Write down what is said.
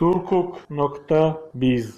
Turkuk.biz